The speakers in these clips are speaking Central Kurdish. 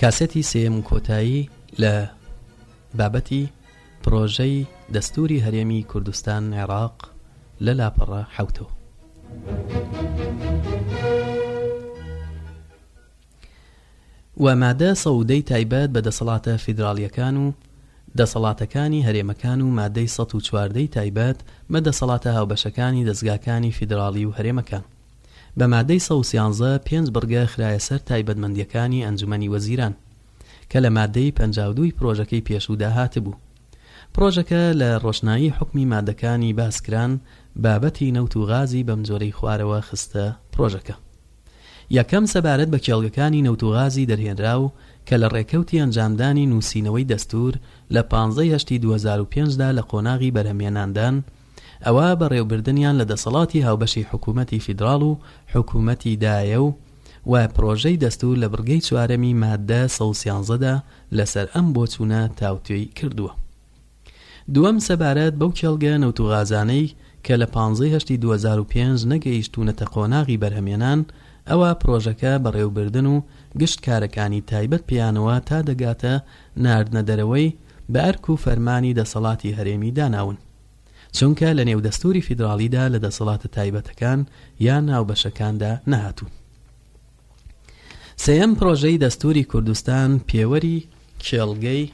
کاسێتی سێیەم و کۆتایی لە بابەتی پڕۆژەی دەستووری هەرێمی کوردستان عێراق لە لاپەڕە حەوتەوە. و مادە سەودەی تایبەت بە دەسەڵاتە فیدراڵیەکان و دەسەڵاتەکانی هەرێمەکان و مادەی سەد و چواردەی تایبەت بە دەسەڵاتە هاوبەشەکانی دەزگاکانی فیدراڵی و هەرێمەکان بە مادەی سەد و سیانزە پێنج بڕگە خرایە سەر تایبەتمەندییەکانی ئەنجومەنی وەزیران، کە لە مادەی پەنجا و دوو ی پڕۆژەکەی پێشوودا هاتبوو. پڕۆژەکە لە ڕۆشنایی حوکمی مادەکانی باس کران بابەتی نەوت و غازی بەمجۆرەی خوارەوە خستە پڕۆژەکە. یەکەم سەبارەت بە کێڵگەکانی نەوت و غازی دەرهێنراو کە لە ڕێکەوتی ئەنجامدانی نووسینەوەی دەستوور لە پانزە ی هەشتی دوو هەزار و پێنج دا لە قۆناغی بەرهەمهێناندان، ئەوا بەڕێوبردنیان لە دەسەڵاتی هاوبەشی حکوومەتی فیدراڵ و حکوومەتی دایە و و پرۆژەی دەستوور لە بڕگەی چوارەمی ماددە سەد و سیانزە دا لە سەر ئەم بۆچوونە تاوتوێی کردووە. دووەم سەبارەت بەو کێڵگە نەوت و غازانەی کە لە پانزەی هەشتی دوو هەزار و پێنج نەگەیشتوونەتە قۆناغی بەرهەمێنان ئەوا پرۆژەکە بەڕێوبردن و گشت کارەکانی تایبەت پێیانەوە تا دەگاتە ناردنە دەرەوەی بە ئەرک و فەرمانی دەسەڵاتی هەرێمی داناون. چونکە لە نێو دەستووری فیدراڵیدا لە دەسەڵاتە تایبەتەکان یا ناوبەشەکاندا نەهاتوون. سێیەم، پڕۆژەی دەستووری کوردستان پێوەری کێڵگەی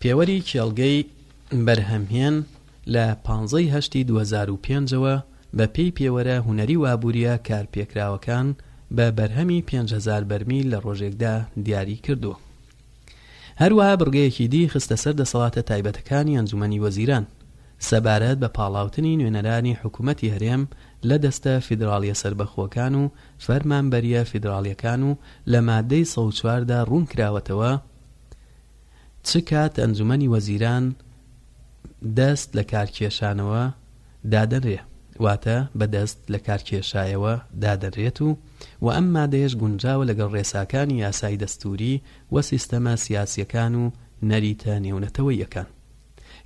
پێوەری کێڵگەی بەرهەمهێن لە پانزە ی هەشتی دوو هەزار و پێنج ەوە بە پێی پێوەرە هونەری و ئابوورییە کارپێکراوەکان بە بەرهەمی پێنج هەزار بەرمیل لە ڕۆژێکدا دیاری کردووە. هەروەها بڕگەیەکی دی خستە سەر دەسەڵاتە تایبەتەکانی ئەنجومەنی وەزیران سەبارەت بە پاڵاوتنی نوێنەرانی حکوومەتی هەرێم لە دەستە فیدراڵییە سەربەخۆکان و فەرمانبەرییە فیدراڵییەکان و لە ماددەی سەد و چوار دا ڕوون کراوەتەوە چ کات ئەنجومەنی وەزیران دەست لە کارکێشانەوە دادەنرێ واتە بە دەست لە کارکێشایەوە دادەنرێت و و ئەم مادەیەش گونجاوە لەگەڵ ڕێساکانی یاسای دەستووری و سیستەمە سیاسیەکان و نەریتە نێونەتەوەیەکان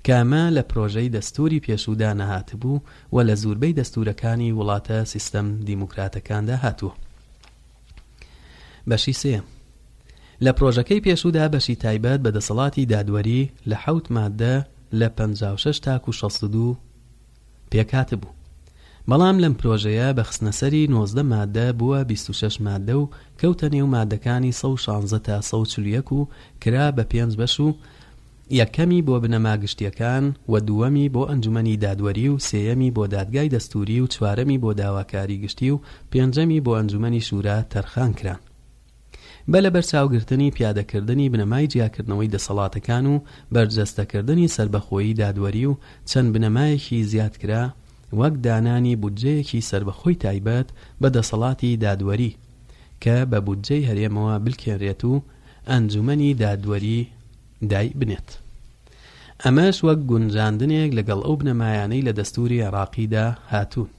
کە ئەمە لە پرۆژەی دەستووری پێشوودا نەهاتبوو و لە زووربەی دەستوورەکانی وڵاتە سیستەم دیموکراتەکاندا هاتووە. بەشی سێ لە پرۆژەکەی پێشوودا بەشی تایبەت بە دەسەڵاتی دادوەری لە حەوت ماددە لە پەنجا و شەش تاکوو شەست و دوو پێکهاتبوو، بەڵام لەم پرۆژەیە بە خستنەسەری نۆزدە ماددە بووە بیست و شەش ماددە و کەوتە نێو ماددەکانی سەد و شانزە تا سەد و چل و یەک و کرا بە پێنج بەش و یەکەمی بۆ بنەما گشتییەکان و دووەمی بۆ ئەنجومەنی دادوەری و سێیەمی بۆ دادگای دەستووری و چوارەمی بۆ داواکاری گشتی و پێنجەمی بۆ ئەنجومەنی شورا تەرخان کران بە لەبەرچاوگرتنی پیادەکردنی بنەمای جیاکردنەوەی دەسەڵاتەکان و بەرجەستەکردنی سەربەخۆیی دادوەری و چەند بنەمایەکی زیاد کرا وەک دانانی بودجەیەکی سەربەخۆی تایبەت بە دەسەڵاتی دادوەری کە بە بودجەی هەرێمەوە بلکێنرێت و ئەنجومەنی دادوەری دای بنێت ئەمەش وەک گونجاندنێک لەگەڵ ئەو بنەمایانەی لە دەستوری عێراقیدا هاتوون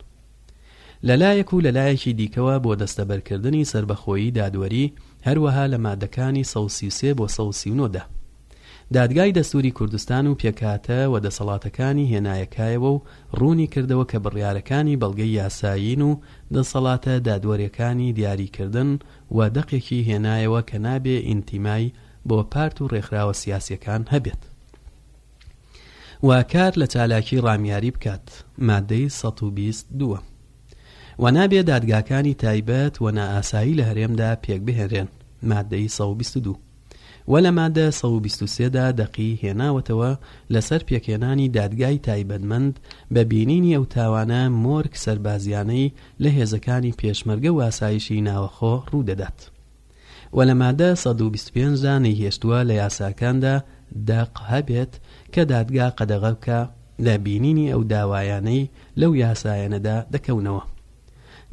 لەلایەک و لەلایەکی دیکەوە بۆ دەستەبەرکردنی سربەخۆیی دادوەری هەروەها لە مادەکانی سەوسی سێ بۆ سەوسی نۆدا دادگای دەستوری کوردستان و پێکاتە و دەسەڵاتەکانی هێنایەکایەوە و ڕوونی کردەوە کە بڕیارەکانی بەڵگەی یاسایین و دەسەڵاتە دادوەرەکانی دیاریکردن و دەقێکی هێنایەوە کە نابێ ئینتیمای بۆ پارت و ڕێکخراوە سیاسیەکان هەبێت و کار لە چالاکی ڕامیاری بکات مادەی سەد و بیست دووە و نابێ دادگاکانی تایبەت و نائاسایی لە هەرێمدا پێک بهێنرێن مادەی سە و بیست و دوو و لە مادە سە و بیست و سێ دا دەقی هێناوەتەوە لەسەر پێکهێنانی دادگای تایبەتمەند بە بینینی ئەو تاوانە مۆرک سەربازیانەی لە هێزەکانی پێشمەرگە و ئاسایشی ناوەخۆ ڕوودەدات و لە مادە سەد و بیست و پێنج دا نەیهێشتووە لە یاساکاندا دەق هەبێت کە دادگا قەدەغە بکا لە بینینی ئەو داوایانەی لەو یاسایەنەدا دەکەونەوە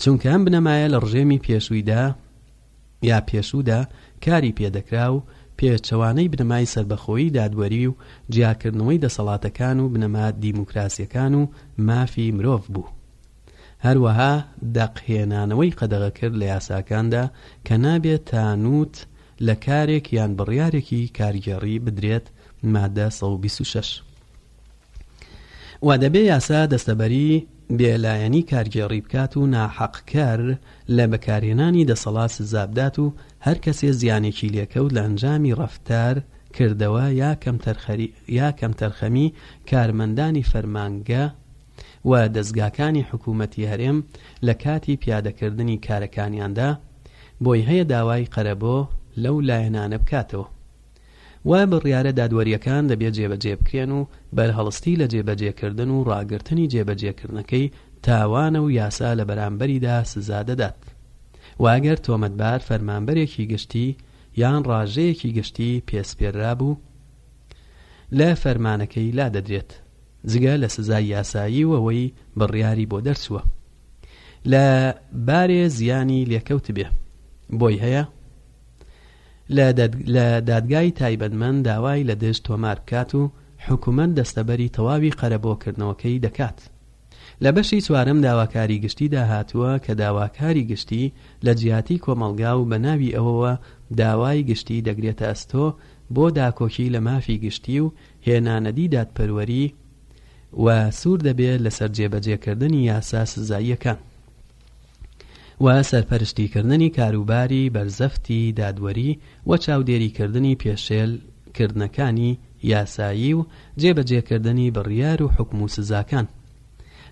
چونکە ئەم بنەمایە لە ڕژێمی پێشوویدا یا پێشوودا کاری پێدەکرا و پێچەوانەی بنەمای سەربەخۆیی دادوەری و جیاکردنەوەی دەسەڵاتەکان و بنەما دیموکراسیەکان و مافی مرۆڤ بوو. هەروەها دەق هێنانەوەی قەدەغەکرد لە یاساکاندا کە نابێت تانووت لە کارێک یان بڕیارێکی کارگێڕی بدرێت، مادە سەد و بیست و شەش. و دەبێ یاسا دەستەبەری بێلایەنی کارگێڕی بکات و ناحەقکەر لە بەکارهێنانی دەسەڵات سزا بدات و هەر کەسێ زیانێکی لێکەوت لە ئەنجامی ڕەفتار، کردەوە یا کەمتەرخەمی کارمەندانی فەرمانگە، و دەزگاکانی حکوومەتی هەرێم لە کاتی پیادەکردنی کارەکانیاندا بۆی هەیە داوای قەرەبۆ لەو لایەنانە بکاتەوە و بڕیارە دادوەرییەکان دەبێ جێبەجێ بکرێن و بەرهەڵستی لە جێبەجێکردن و ڕاگرتنی جێبەجێکردنەکەی تاوانە و یاسا لە بەرامبەریدا سزا دەدات و ئەگەر تۆمەتبار فەرمانبەرێکی گشتی یان ڕاژەیەکی گشتی پێسپێررابوو لە فەرمانەکەی لادەدرێت. جگە لە سزای یاسایی و ئەوەی بڕیاری بۆ دەرچووە لە بارێ زیانی لێکەوتبێ بۆی هەیە لە دادگای تایبەتمەند داوای لە دژ تۆمار بکات و حکومەت دەستەبەری تەواوی قەرەبۆکردنەوەکەی دەکات لە بەشی چوارەم داواکاری گشتیدا هاتووە کە داواکاری گشتی لە جیاتی کۆمەلگا و بە ناوی ئەوەوە داوای گشتی دەگرێتە ئەستۆ بۆ داکۆکی لە مافی گشتی و هێنانەدی دادپەروەری و سوور دەبێت لەسەر جێبەجێکردنی یاسا سزاییەکان و سەرپەرشتیکردنی کاروباری بەرزەفتی دادوەری و چاودێریکردنی پێشێل کردنەکانی یاسایی و جێبەجێکردنی بڕیار و حوکم و سزاکان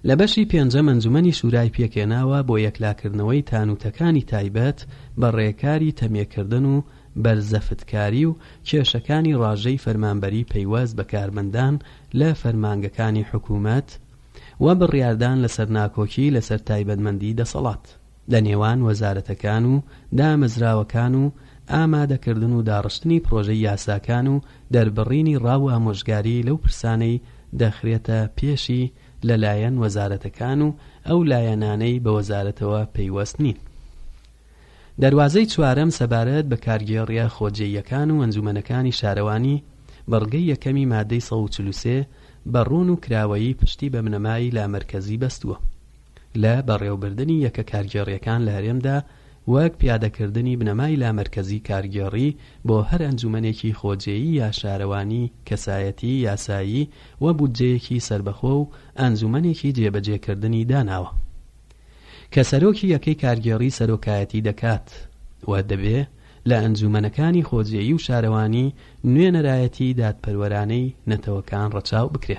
لە بەشی پێنجەم ئەنجومەنی شورای پێکهێناوە بۆ یەکلاکردنەوەی تانوتەکانی تایبەت بە ڕێکاری تەمێکردن و بەرزەفتکاری و کێشەکانی ڕاژەی فەرمانبەری پەیوەست بە کارمەندان لە فەرمانگەکانی حکومەت و بڕیاردان لەسەر ناکۆکی لەسەر تایبەتمەندی دەسەڵات. لە نێوان وەزارەتەکان و دامەزراوەکان و ئامادەکردن و داڕشتنی پڕۆژەی یاساکان و دەربڕینی ڕا و ئامۆژگاری لەو پرسانەی دەخرێتە پێشی لە لایەن وەزارەتەکان و ئەو لایەنانەی بە وەزارەتەوە پەیوەست نین. دەروازەی چوارەم سەبارەت بە کارگێڕییە خۆجێیەکان و ئەنجومەنەکانی شارەوانی، بڕگەی یەکەمی مادەی سەد و چل و سێ بە ڕوون و کراوەیی پشتی بە بنەمای لامەرکەزی بەستووە. لە بەڕێوەبردنی یەکە کارگێڕییەکان لە هەرێمدا وەک پیادەکردنی بنەمای لامەرکەزی کارگێڕی بۆ هەر ئەنجومەنێکی خۆجێیی یا شارەوانی کەسایەتی یاسایی و بودجەیەکی سەربەخۆ و ئەنجومەنێکی جێبەجێکردنی داناوە کە سەرۆکی یەکەی کارگێڕی سەرۆکایەتی دەکات و دەبێ لە ئەنجومەنەکانی خۆجێیی و شارەوانی نوێنەرایەتی دادپەروەرانەی نەتەوەکان ڕەچاو بکرێ.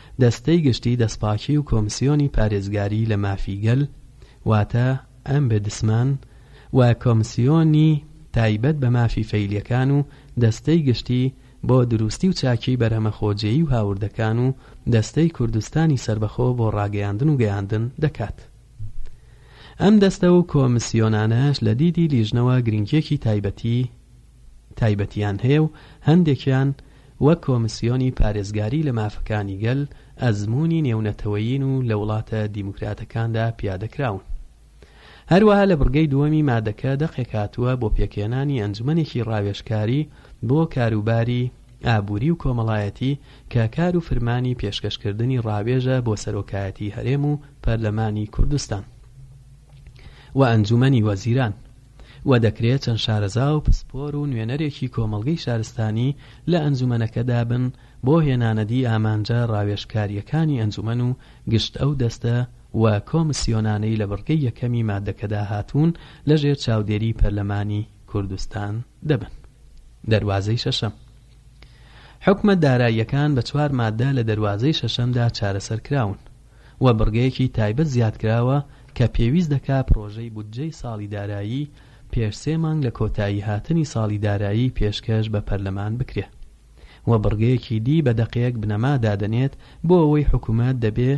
دەستەی گشتی دەستپاکی و کۆمسیۆنی پارێزگاری لە مافی گەل واتە ئەمبدسمان و کۆمسیۆنی تایبەت بە مافی فەیلیەکان و دەستەی گشتی بۆ دروستی و چاکی بەرهەمە خۆجێی و هاوردەکان و دەستەی کوردستانی سەربەخۆ بۆ ڕاگەیاندن و گەیاندن دەکات. ئەم دەستە و کۆمسیۆنانەش لە دیدی لیژنەوە گرنگیەکی تایبەتی تایبەتیان هەیە و هەندێکیان وەک کۆمسیۆنی پارێزگاری لە مافەکانی گەل ئەزموونی نێونەتەوەیین و لە وڵاتە دیموکراتەکاندا پیادەکراون. هەروەها لە بڕگەی دووەمی مادەکە دەقێک هاتووە بۆ پێکهێنانی ئەنجومەنێکی ڕاوێژکاری بۆ کاروباری ئابووری و کۆمەڵایەتی کە کار و فرمانی پێشکەشکردنی ڕاوێژە بۆ سەرۆکایەتی هەرێم و پەرلەمانی کوردستان و ئەنجومەنی وەزیران. و دەکرێ چەند شارەزا و پسپۆر و نوێنەرێکی کۆمەڵگەی شارستانی لە ئەنجومەنەکەدا بن بۆ هێنانەدی ئامانجە ڕاوێژکارییەکانی ئەنجومەن و گشت ئەو دەستە و کۆمسیۆنانەی لە بڕگەی یەکەمی ماددەکەدا هاتوون لە ژێر چاودێری پەرلەمانی کوردستان دەبن. دەروازەی شەشەم. حکومە داراییەکان بە چوار ماددە لە دەروازەی شەشەمدا چارەسەر کراون. و بڕگەیەکی تایبەت زیادکراوە کە پێویست دەکا پڕۆژەی بودجەی ساڵی دارایی پێش سێ مانگ لە کۆتایی هاتنی ساڵی دارایی پێشکەش بە پەرلەمان بکرێ و بڕگەیەکی دی بە دەقێک بنەما دادەنێت بۆ ئەوەی حکومەت دەبێ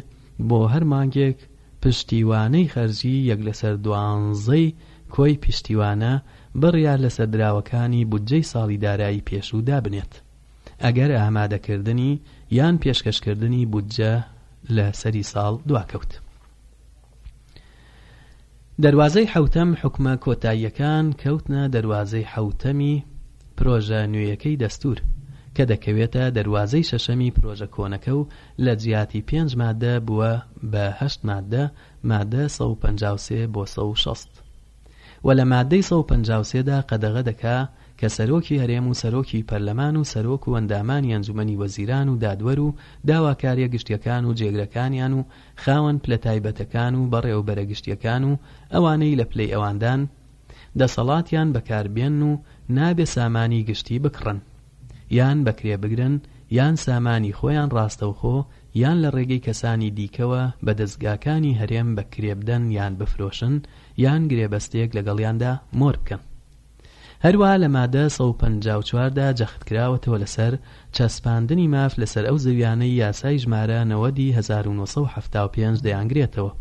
بۆ هەر مانگێک پشتیوانەی خەرجی یەک لەسەر دوانزەی کۆی پشتیوانە بڕیار لەسەر دراوەکانی بودجەی ساڵی دارایی پێشوو دابنێت. ئەگەر ئامادەکردنی یان پێشکەشکردنی بودجە لە سەری ساڵ دواکەوت. دەروازەی حەوتەم حوکمە کۆتاییەکان کەوتنە دەروازەی حەوتەمی پرۆژە نوێیەکەی دەستوور، کە دەکەوێتە دەروازەی شەشەمی پرۆژە کۆنەکە و لە جیاتی پێنج ماددە بووە بە هەشت ماددە، ماددە سەد و پەنجا و سێ بۆ سەد و شەست. و لە ماددەی سەد و پەنجا و سێ دا قەدەغە دەکا کە سەرۆکی هەرێم و سەرۆکی پەرلەمان و سەرۆک و ئەندامانی ئەنجومەنی وەزیران و دادوەر و داواکاریە گشتیەکان و جێگرەکانیان و خاوەن پلە تایبەتەکان و بەڕێوەبەرە گشتیەکان و ئەوانەی لە پلەی ئەواندان دەسەڵاتیان بەکار بێنن و نابێ سامانی گشتی بکڕن یان بە کرێ بگرن یان سامانی خۆیان ڕاستەوخۆ یان لە ڕێگەی کەسانی دیکەوە بە دەزگاکانی هەرێم بە کرێ بدەن یان بفرۆشن یان گرێبەستێک لەگەڵیاندا مۆر بکەن. هەروەها لە مادە سەد و پەنجا و چوار دا جەخت کراوەتەوە لەسەر چەسپاندنی ماف لەسەر ئەو زەویانەی یاسای ژمارە نەوەد ی هەزار و نۆ سەد و حەفتا و پێنج دەیانگرێتەوە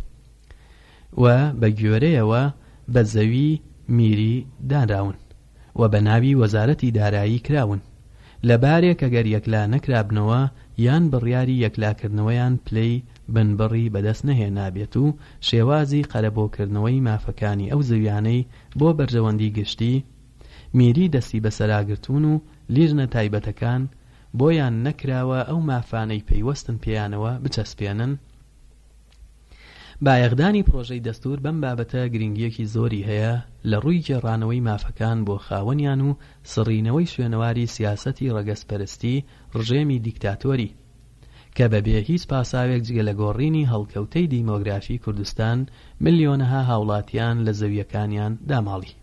و بەگوێرەیەوە بە زەوی میری دانراون. و بە ناوی وەزارەتی دارایی کراون، لە بارێک ئەگەر یەکلا نەکرابنەوە یان بڕیاری یەکلاکردنەوەیان پلەی بنبڕی بەدەست نەهێنابێت و شێوازی قەرەبۆکردنەوەی مافەکانی ئەو زەویانەی بۆ بەرژەوەندی گشتی میری دەستی بەسەراگرتوون و لیژنە تایبەتەکان بۆیان نەکراوە ئەو مافانەی پەیوەستن پێیانەوە بچەسپێنن. بایەخدانی پڕۆژەی دەستوور بەم بابەتە گرنگییەکی زۆری هەیە لە ڕووی گێڕانەوەی مافەکان بۆ خاوەنیان و سڕینەوەی شوێنەواری سیاسەتی ڕەگەزپەرستی ڕژێمی دیکتاتۆری کە بە بێ هیچ پاساوێک جگە لە گۆڕینی هەڵکەوتەی دیمۆگرافی کوردستان ملیۆنەها هاوڵاتیان لە زەوییەکانیان داماڵی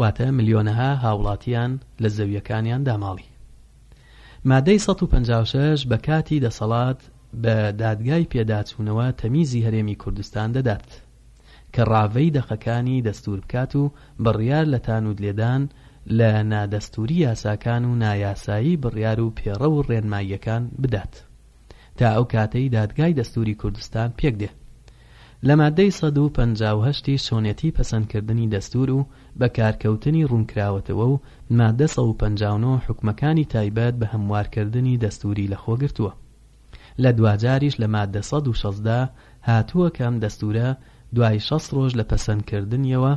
واتە ملیۆنەها هاوڵاتیان لە زەویەکانیان داماڵی مادەی 156 بە کاتی دەسەڵات بە دادگای پێداچوونەوە تەمیزی هەرێمی کوردستان دەدات کە ڕاڤەی دەقەکانی دەستور بکات و بڕیار لە تانود لێدان لە نادەستوری یاساکان و نایاسایی بڕیار و پێڕە و ڕێنماییەکان بدات تا ئەو کاتەی دادگای دەستووری کوردستان پێک دێ لە ماددەی سەد و پەنجا و هەشت ی چۆنێتی پەسەندکردنی دەستوور و بەکارکەوتنی ڕوون کراوەتەوە و ماددە سەد و پەنجا و نۆ حوکمەکانی تایبەت بە هەموارکردنی دەستووری لەخۆ گرتووە لە دواجاریش لە ماددە سەد و شەزدە هاتووە کە ئەم دەستوورە دوای شەست ڕۆژ لە پەسەندکردنیەوە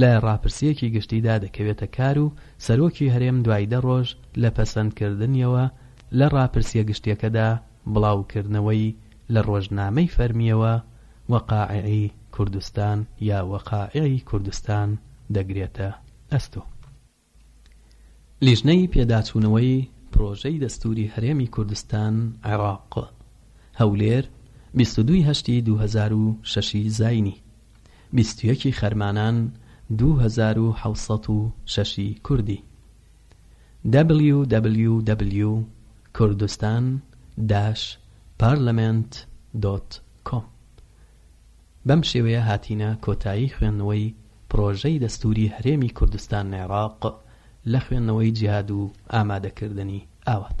لە ڕاپرسییەکی گشتیدا دەکەوێتە کار و سەرۆکی هەرێم دوای دە ڕۆژ لە پەسەندکردنیەوە لە ڕاپرسیە گشتیەکەدا بڵاوکردنەوەی لە ڕۆژنامەی فەرمیەوە وەقائیعی کوردستان یا وەقائیعی کوردستان دەگرێتە ئەستۆ. لیژنەی پێداچوونەوەی پرۆژەی دەستوری هەرێمی کوردستان، عێڕاق. هەولێر، بیست و دوو هەشتی دوو هەزار و شەش ی زاینی، بیست و یەک ی خەرمانان دوو هەزار و حەوت سەد و شەش ی کوردی، www کوردستان پارلمنت دۆت کۆم بەم شێوەیە هاتینە کۆتایی خوێندنەوەی پڕۆژەی دەستووری هەرێمی کوردستان-عێراق لە خوێندنەوەی جیهاد و ئامادەکردنی ئاوات.